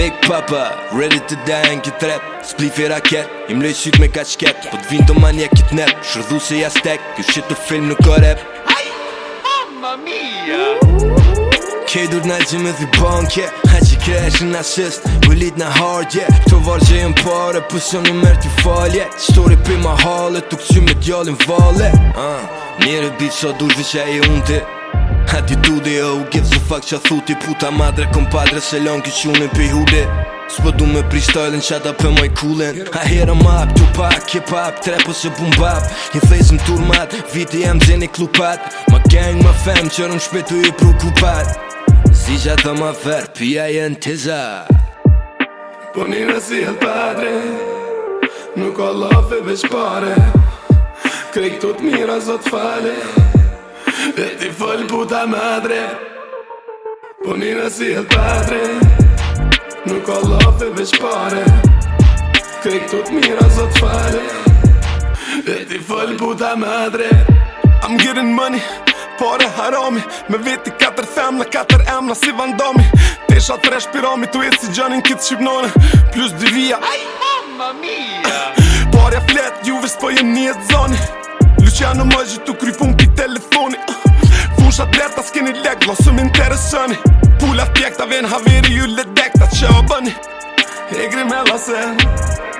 Big Papa Ready to die në kët rap Splif i raket Im lej syt me ka qket Po t'vin do manja kët nep Shërdu se ja stek Kjo shit të film nuk o rap Ai, mamma mia Kej dur t'na gjim e dhi banke A që krejsh po në asist Bëllit në hard, yeah Këto varë që jem pare Pusë jam në mërë t'i falje Story për ma halë Tuk që me t'jallin vale uh, ah, Njerë e bitë sa so dush vë që e unë ti Ha ti gives di jo u gjithë zë fakt që a thu puta madre Kom se lon ki qune pi hule Së du me pristajlin që ata për maj kulen A herë më apë, tu pak, kje pak, trepo se bum bap Një thejzë më tur mat, viti jam dzeni klupat Ma gang, ma fem, qërëm shpetu i prokupat kupat dhe ma fer, pia jenë të za Po një në si jetë padre Nuk o lafe veç pare Krej këtë të mira zot fale E ti fol puta madre Po mira si e padre Nuk o lofe veç pare Krik tut mira zot fare E ti fol puta madre I'm getting money Pare harami Me veti katër femna, katër emna si vandomi Tesha të respirami, tu e si gjënin kitë shqipnone Plus dy vija Ai mamma mia Pare a flet, juve s'po jem një zoni Luciano më gjithu kry krypun pi telefoni uh pushat lepta s'kini leg Lo së m'interesëni Pulla fjekta vjen haveri ju le dekta Që o bëni E gri me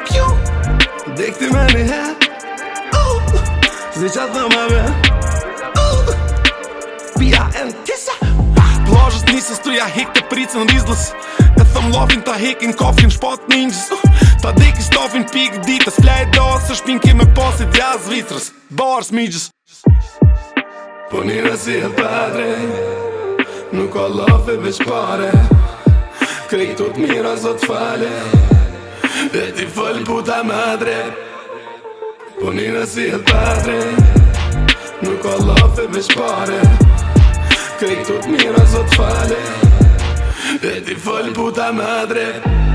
Pju Dekti me një her uh, oh. Zdi që thëm a vjen oh. Pia e në tisa Plajës njësës të ja hik të pricën rizlës E thëm lovin të hikin kofin shpot njëngjës uh, Ta dekis tofin pik ditës Kla e dosë shpinki me posit jazë vitrës Bars mijës Po njëra si e pedri Nuk o lafi veç pare Krejtu t'mira zot fali Dhe ti fol puta madri Po njëra si e pedri Nuk o lafi veç pare Krejtu t'mira zot fali Dhe ti fol puta madre